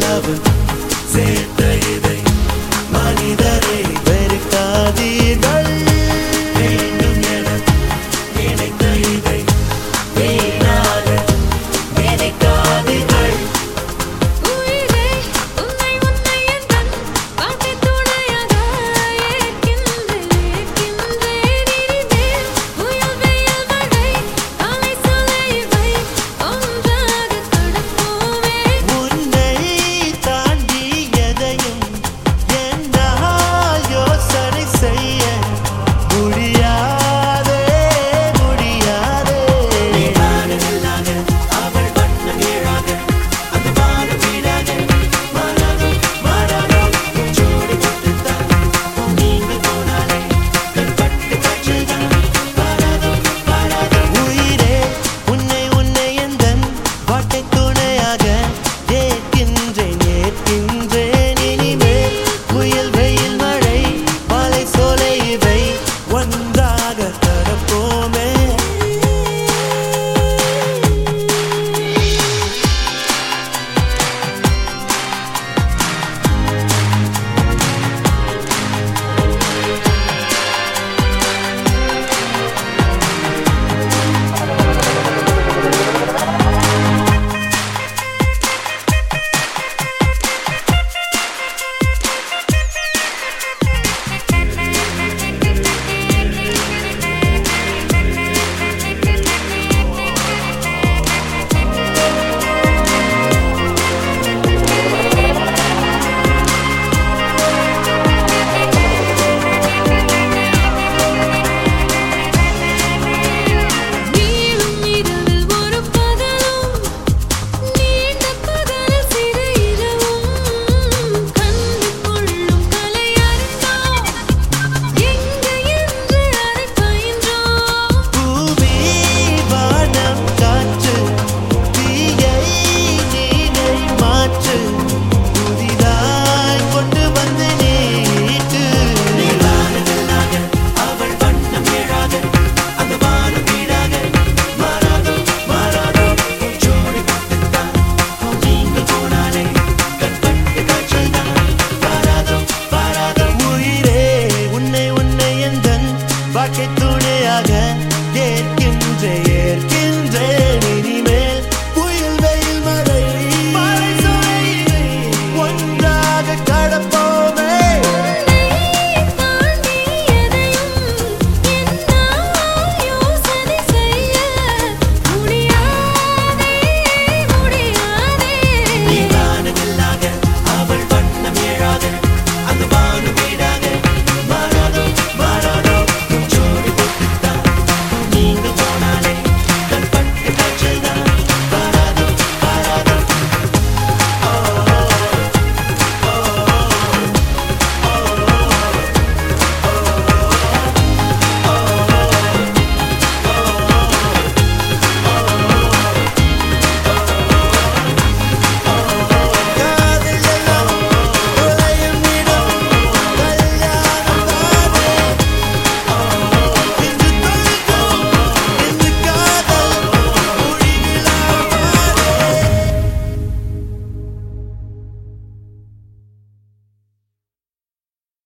நிலவும் சேர்த்த இதை மனிதரை வெறுக்காதீர்கள்.